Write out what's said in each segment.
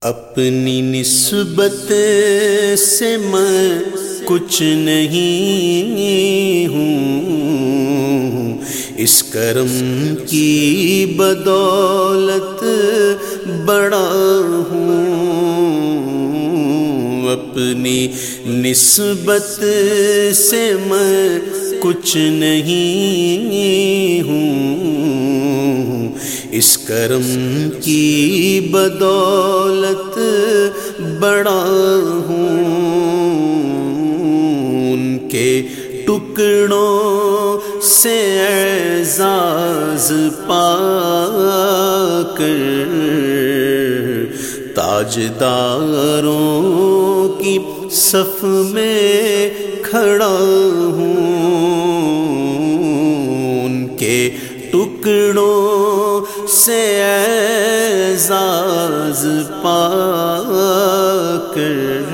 اپنی نسبت سے میں کچھ نہیں ہوں۔ اس کرم کی بدولت بڑا ہوں۔ اپنی نسبت سے میں کچھ نہیں ہوں۔ اس کرم کی بدولت بڑا ہوں، ان کے ٹکڑوں سے اعزاز پا کر تاجداروں کی صف میں کھڑا ہوں۔ سے اعزاز پا کر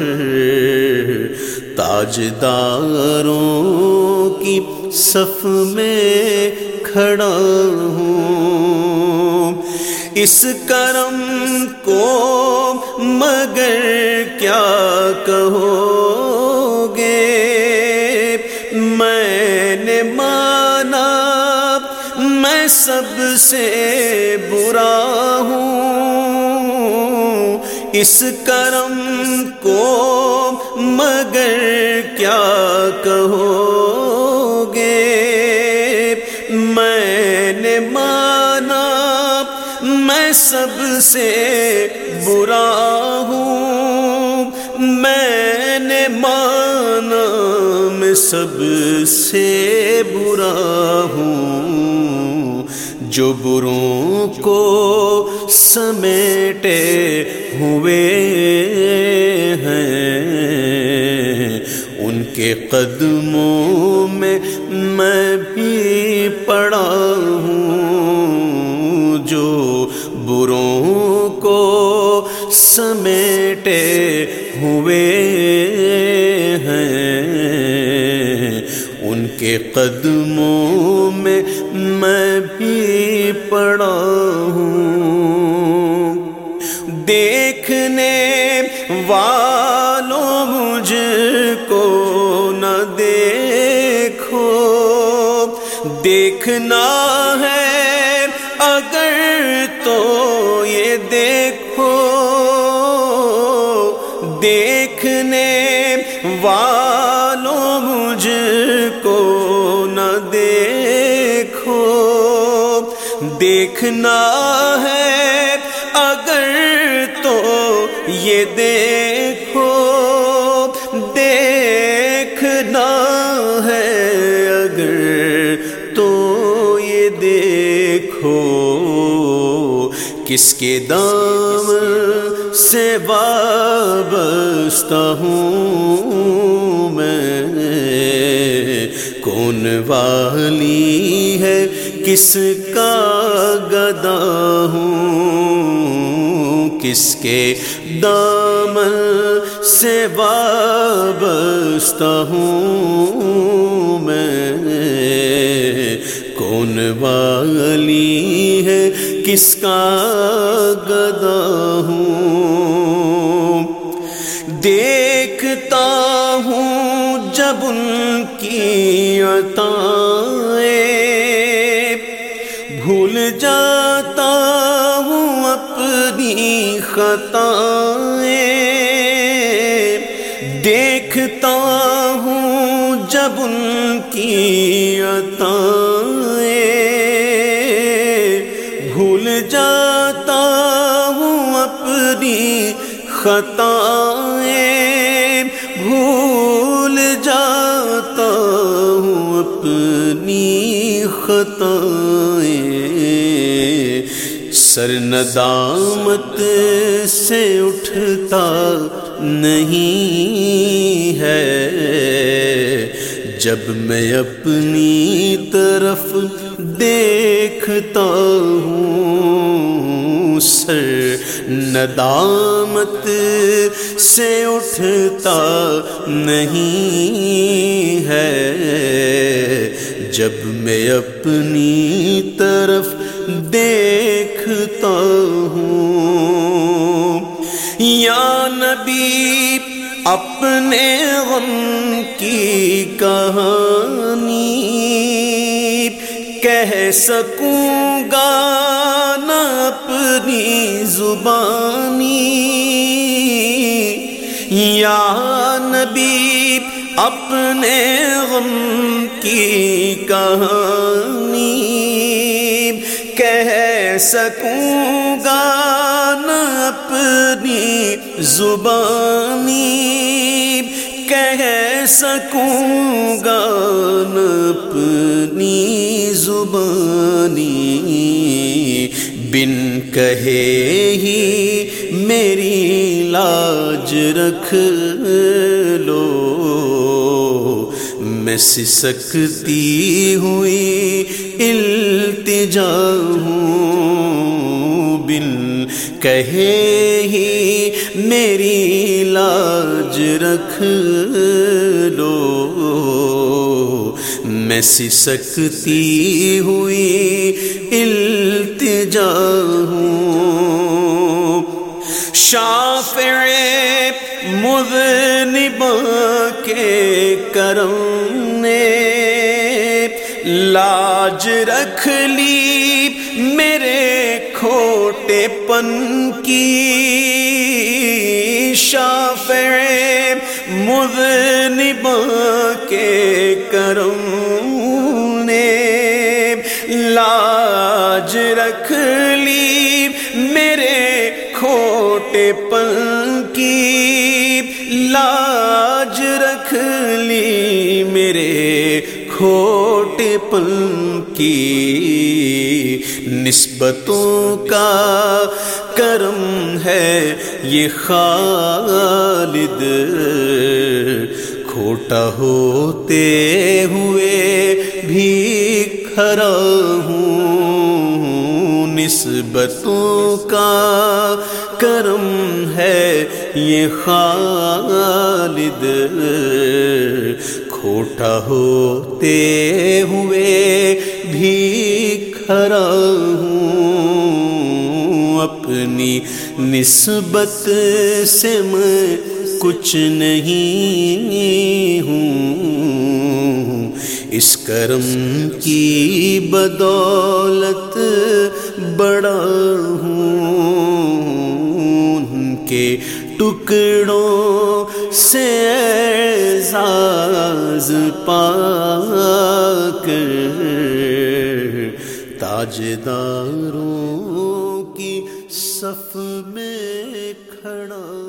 تاجداروں کی صف میں کھڑا ہوں۔ اس کرم کو مگر کیا کہو گے میں نے مانا، میں سب سے اس کرم کو مگر کیا کہو گے میں نے مانا میں سب سے برا ہوں۔ میں نے مانا میں سب سے برا ہوں۔ جو بروں کو سمیٹے ہوئے ہیں۔ ان کے قدموں میں میں بھی پڑا ہوں۔ جو بروں کو سمیٹے ہوئے ہیں۔ ان کے قدموں میں میں بھی والوں مجھ کو نہ دیکھو۔ دیکھنا ہے اگر تو یہ دیکھو۔ دیکھنے والوں مجھ کو نہ دیکھو۔ دیکھنا ہے کس کے دام سے وابستہ ہوں میں؟ کون والی ہے؟ کس کا گدا ہوں؟ کس کے دام سے وابستہ ہوں میں؟ کون والی ہے، کس کا گدا ہوں؟ دیکھتا ہوں جب ان کی عطائیں۔ بھول جاتا ہوں اپنی خطائیں۔ دیکھتا ہوں جب ان کی عطائیں۔ خطائیں بھول جاتا ہوں اپنی خطائیں۔ سر ندامت سے اٹھتا نہیں ہے۔ جب میں اپنی طرف دیکھتا ہوں، سر ندامت سے اٹھتا نہیں ہے۔ جب میں اپنی طرف دیکھتا ہوں، یا نبی، اپنے غم کی کہانی کہہ سکوں گا نہ اپنی زبانی یا نبی اپنے غم کی کہانی کہہ سکوں گا نہ اپنی زبانی کہہ سکوں گا اپنی زبانی۔ بن کہے ہی میری لاج رکھ لو۔ میں سسکتی ہوئی التجا ہوں۔ بن کہے ہی میری لاج رکھ لو۔ میں سسکتی ہوئی التجا ہوں۔ شافع مذنب کے کرم نے لاج رکھ لی میرے کھو کھوٹے پن کی شافع مذنبان کھوٹے پن کی نسبتوں کا کرم ہے یہ خالد۔ کھوٹا ہوتے ہوئے بھی کھڑا ہوں۔ نسبتوں کا کرم ہے یہ خالد۔ کھوٹا ہوتے ہوئے بھی کھڑا ہوں۔ اپنی نسبت سے میں کچھ نہیں ہوں۔ اس کرم کی بدولت بڑا ہوں۔ ان کے ٹکڑوں سے ساز پا کر تاجداروں کی صف میں کھڑا